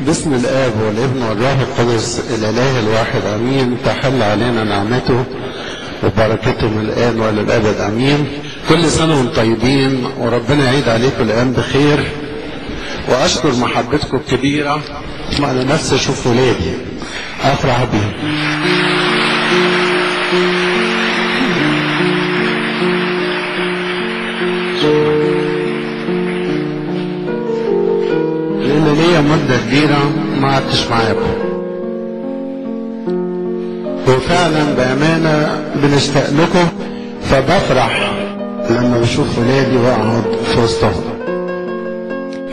باسم الآب والابن والروح القدس الإله الواحد أمين. تحل علينا نعمته وبركته من الآن وللأبد أمين. كل سنة وأنتم طيبين وربنا يعيد عليكم الأيام بخير. وأشكر محبتكم الكبيرة أنا نفسي أشوف ولادي أفرح بهم قعدتش معاكم. وفعلا بأمانة بنشتاق لكم فبفرح لما بشوف ولادي وأقعد في وسطهم.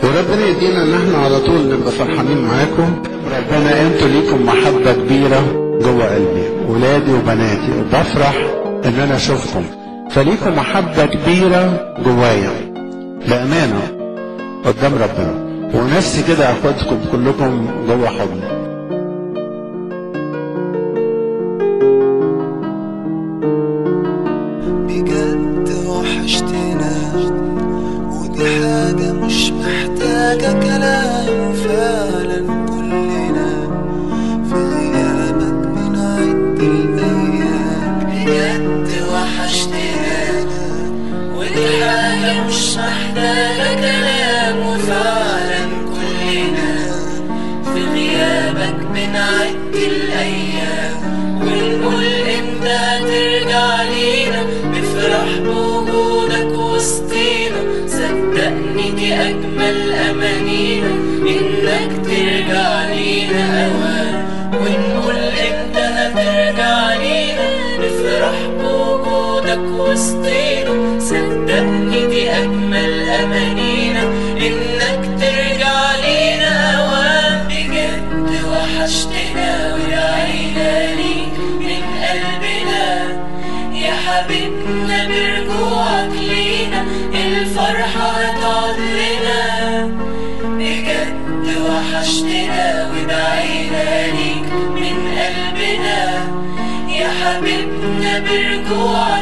وربنا يدينا إن إحنا على طول نبقى فرحانين معاكم. ربنا أنتوا ليكم محبة كبيرة جوه قلبي ولادي وبناتي. وبفرح إن أنا أشوفكم. فليكم محبة كبيرة جوايا. بأمانة قدام ربنا. ونفسي كده أخدكم كلكم جوه حضني بجد وحشتنا ودي حاجة مش محتاجة كلام. فعلا كلنا في غيابك بنعد الأيام بجد وحشتنا ودي حاجة مش محتاجة كلام وسطينا صدقني دي أجمل أمانينا إنك ترجع لينا أوان بجد وحشتنا ودعينا ليك من قلبنا. يا حبيبنا برجوعك لينا الفرحة هتقعد بجد وحشتنا ودعينا ليك من قلبنا. يا حبيبنا برجوعك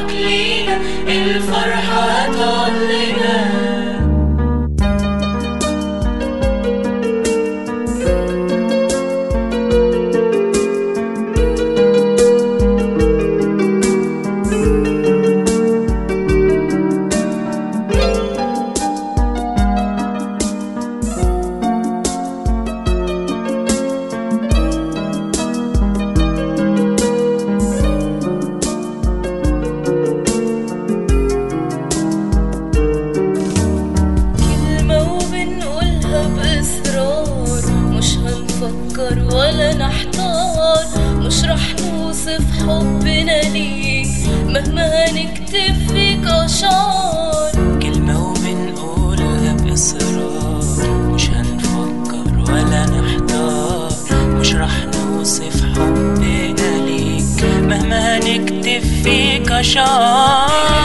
emotion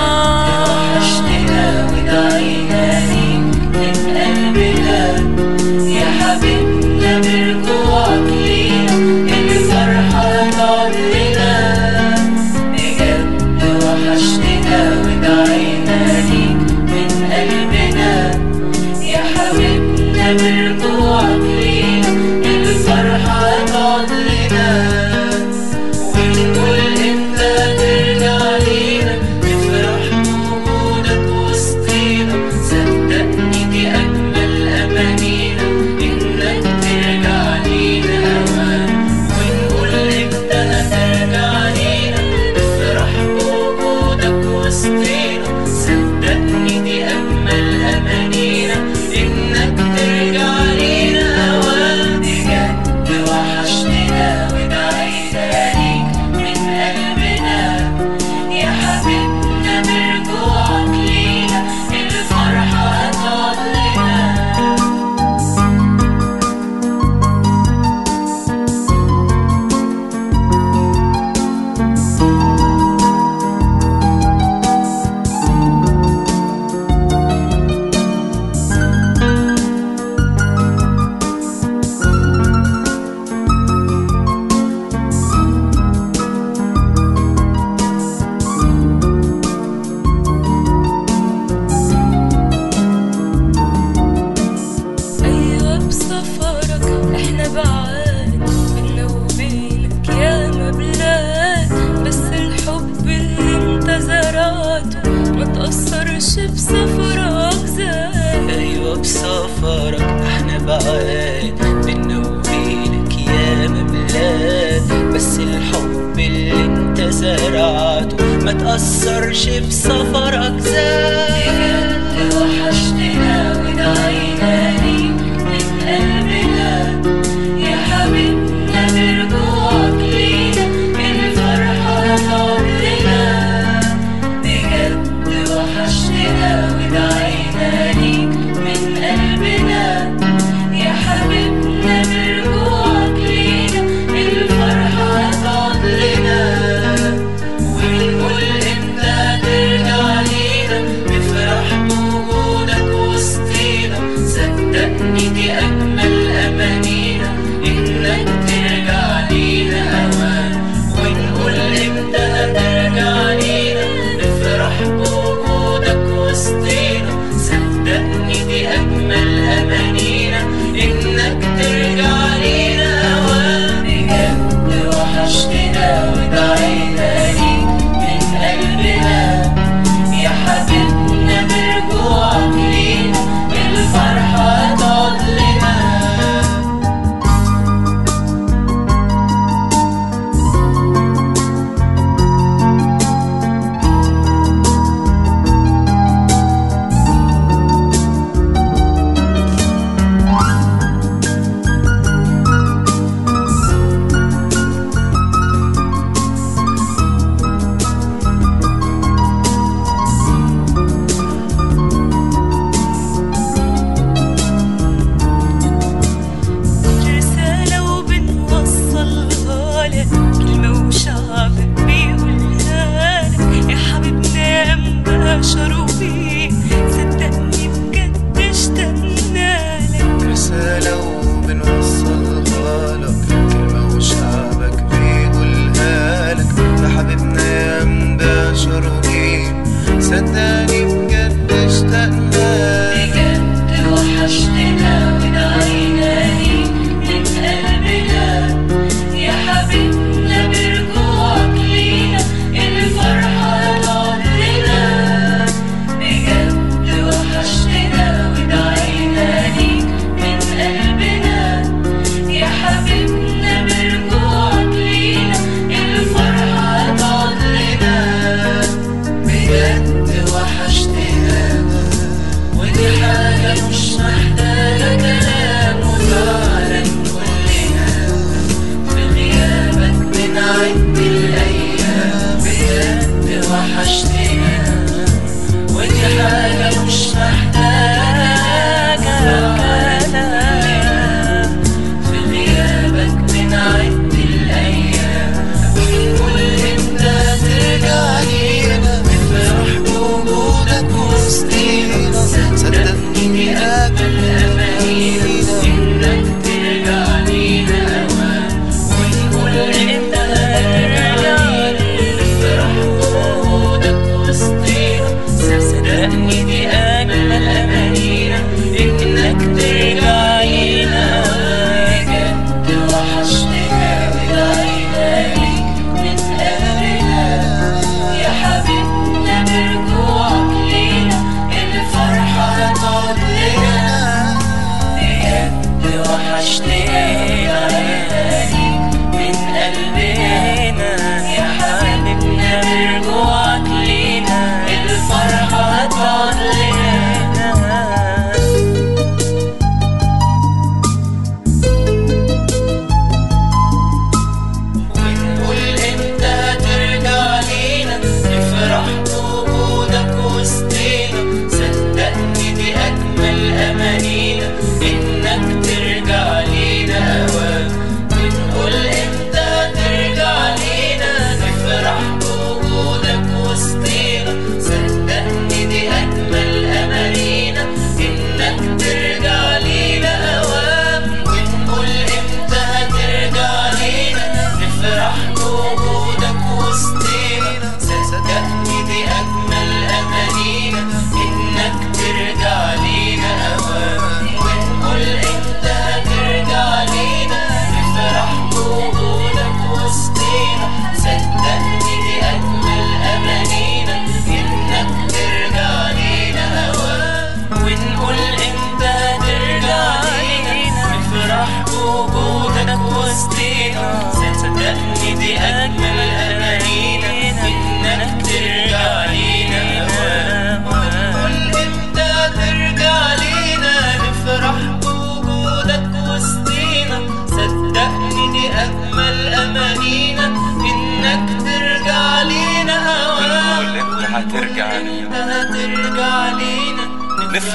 ما تأثرش بسفرك زاد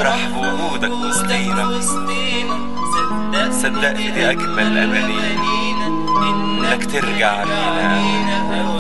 افرح بوجودك وسطينا. صدق دي أجمل امانينا إنك ترجع لينا